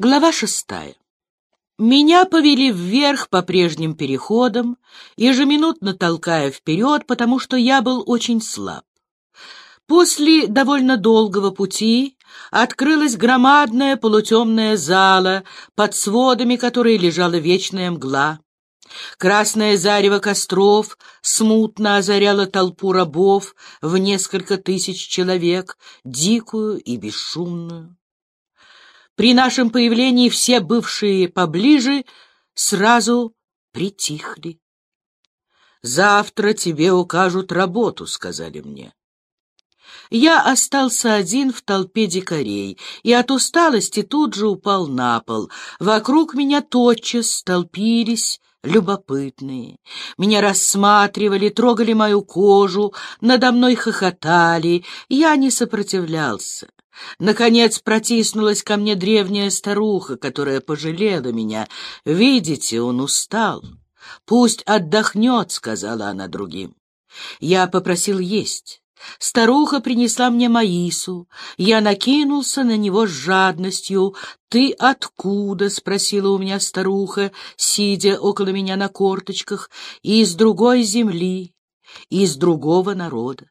Глава шестая. Меня повели вверх по прежним переходам, ежеминутно толкая вперед, потому что я был очень слаб. После довольно долгого пути открылась громадная полутемная зала, под сводами которой лежала вечная мгла. Красное зарево костров смутно озаряло толпу рабов в несколько тысяч человек, дикую и бесшумную. При нашем появлении все бывшие поближе сразу притихли. «Завтра тебе укажут работу», — сказали мне. Я остался один в толпе дикарей, и от усталости тут же упал на пол. Вокруг меня тотчас столпились любопытные. Меня рассматривали, трогали мою кожу, надо мной хохотали. Я не сопротивлялся. Наконец протиснулась ко мне древняя старуха, которая пожалела меня. «Видите, он устал. Пусть отдохнет», — сказала она другим. Я попросил есть. Старуха принесла мне маису. Я накинулся на него с жадностью. «Ты откуда?» — спросила у меня старуха, сидя около меня на корточках. «Из другой земли, из другого народа».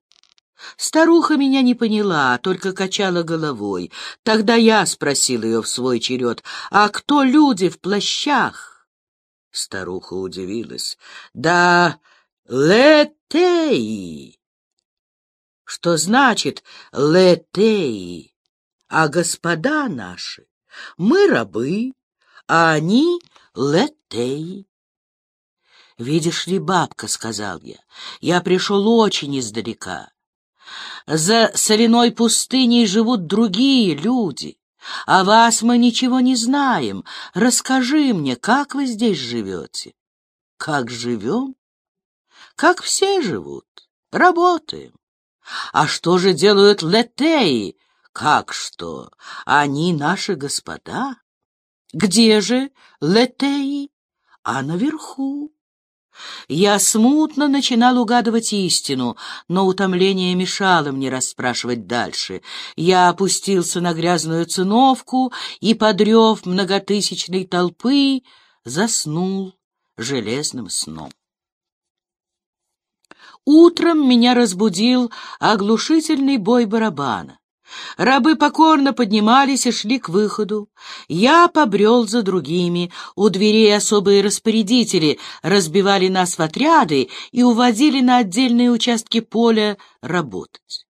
Старуха меня не поняла, только качала головой. Тогда я спросил ее в свой черед, «А кто люди в плащах?» Старуха удивилась. «Да летеи!» Что значит летеи? А господа наши, мы рабы, а они летеи. «Видишь ли, бабка, — сказал я, — я пришел очень издалека. За соляной пустыней живут другие люди. О вас мы ничего не знаем. Расскажи мне, как вы здесь живете? Как живем? Как все живут. Работаем. А что же делают летеи? Как что? Они наши господа. Где же летеи? А наверху. Я смутно начинал угадывать истину, но утомление мешало мне расспрашивать дальше. Я опустился на грязную циновку и, подрев многотысячной толпы, заснул железным сном. Утром меня разбудил оглушительный бой барабана. Рабы покорно поднимались и шли к выходу. Я побрел за другими. У дверей особые распорядители разбивали нас в отряды и уводили на отдельные участки поля работать.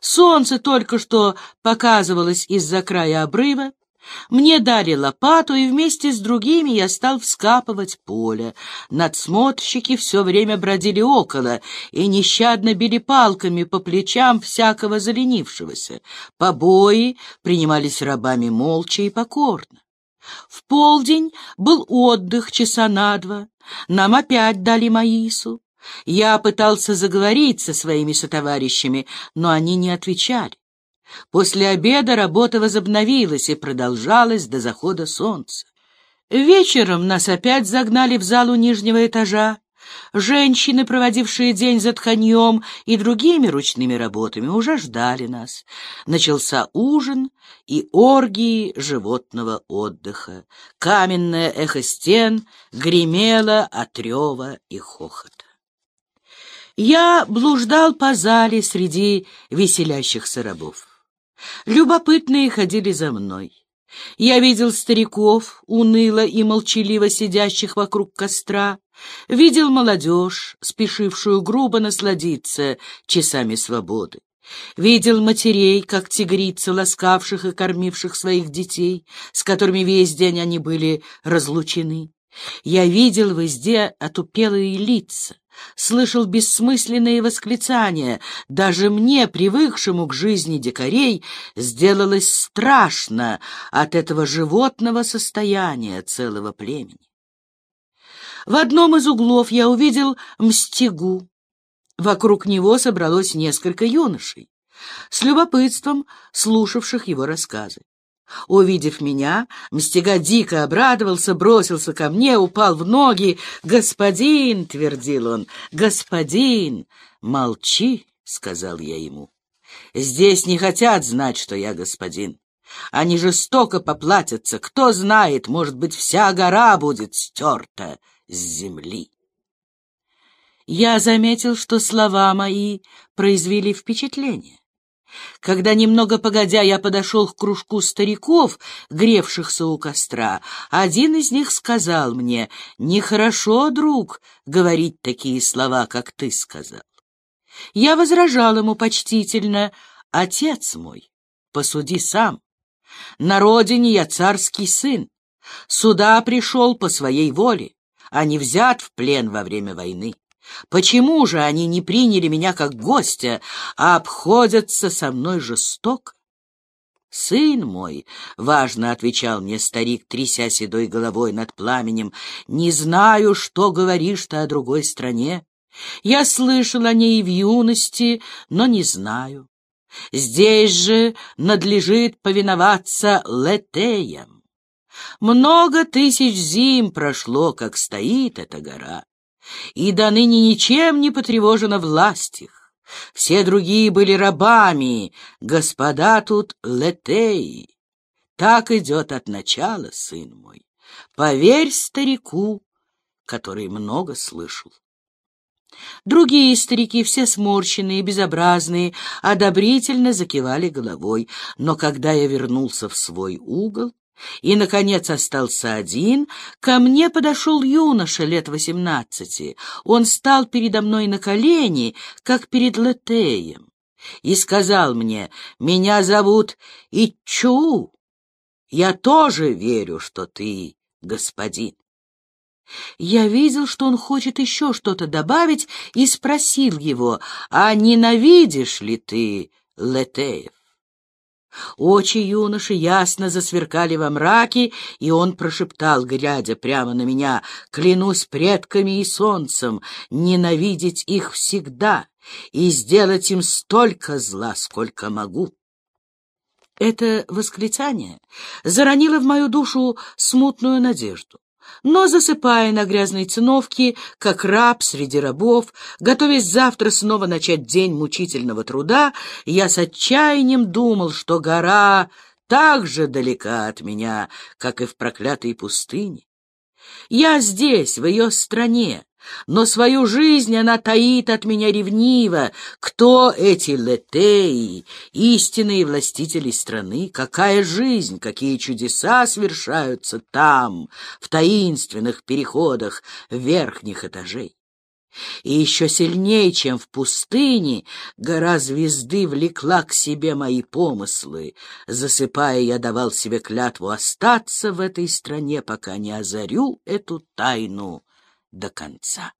Солнце только что показывалось из-за края обрыва. Мне дали лопату, и вместе с другими я стал вскапывать поле. Надсмотрщики все время бродили около и нещадно били палками по плечам всякого заленившегося. Побои принимались рабами молча и покорно. В полдень был отдых часа на два. Нам опять дали маису. Я пытался заговорить со своими сотоварищами, но они не отвечали. После обеда работа возобновилась и продолжалась до захода солнца. Вечером нас опять загнали в залу нижнего этажа. Женщины, проводившие день за тканьем и другими ручными работами, уже ждали нас. Начался ужин и оргии животного отдыха. Каменное эхо стен гремело от рева и хохота. Я блуждал по зале среди веселящихся рабов. Любопытные ходили за мной. Я видел стариков, уныло и молчаливо сидящих вокруг костра, видел молодежь, спешившую грубо насладиться часами свободы. Видел матерей, как тигрицы, ласкавших и кормивших своих детей, с которыми весь день они были разлучены. Я видел везде отупелые лица, слышал бессмысленные восклицания. Даже мне, привыкшему к жизни дикарей, сделалось страшно от этого животного состояния целого племени. В одном из углов я увидел мстигу. Вокруг него собралось несколько юношей, с любопытством слушавших его рассказы. Увидев меня, Мстига дико обрадовался, бросился ко мне, упал в ноги. «Господин!» — твердил он. «Господин!» «Молчи!» — сказал я ему. «Здесь не хотят знать, что я господин. Они жестоко поплатятся. Кто знает, может быть, вся гора будет стерта с земли. Я заметил, что слова мои произвели впечатление. Когда немного погодя я подошел к кружку стариков, гревшихся у костра, один из них сказал мне, «Нехорошо, друг, говорить такие слова, как ты сказал». Я возражал ему почтительно, «Отец мой, посуди сам. На родине я царский сын, сюда пришел по своей воле, а не взят в плен во время войны. Почему же они не приняли меня как гостя, а обходятся со мной жестоко? «Сын мой», — важно отвечал мне старик, тряся седой головой над пламенем, — «не знаю, что говоришь ты о другой стране. Я слышал о ней в юности, но не знаю. Здесь же надлежит повиноваться летеям. Много тысяч зим прошло, как стоит эта гора и до ныне ничем не потревожена власть их. Все другие были рабами, господа тут летеи. Так идет от начала, сын мой. Поверь старику, который много слышал. Другие старики, все сморщенные, безобразные, одобрительно закивали головой, но когда я вернулся в свой угол, и, наконец, остался один, ко мне подошел юноша лет восемнадцати. Он стал передо мной на колени, как перед Летеем, и сказал мне, «Меня зовут Ичу. Я тоже верю, что ты господин». Я видел, что он хочет еще что-то добавить, и спросил его, «А ненавидишь ли ты Летеев?» Очи юноши ясно засверкали во мраке, и он прошептал, глядя прямо на меня, «Клянусь предками и солнцем, ненавидеть их всегда и сделать им столько зла, сколько могу». Это восклицание заронило в мою душу смутную надежду но, засыпая на грязной циновке, как раб среди рабов, готовясь завтра снова начать день мучительного труда, я с отчаянием думал, что гора так же далека от меня, как и в проклятой пустыне. Я здесь, в ее стране, но свою жизнь она таит от меня ревниво. Кто эти летеи, истинные властители страны? Какая жизнь, какие чудеса совершаются там, в таинственных переходах верхних этажей? И еще сильнее, чем в пустыне, гора звезды влекла к себе мои помыслы. Засыпая, я давал себе клятву остаться в этой стране, пока не озарю эту тайну до конца.